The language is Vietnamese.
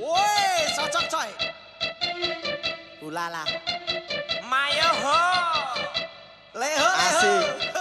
Ôi, sao chắc chạy Ula la la Mày á hơ Lê hơ, lê hơ xì.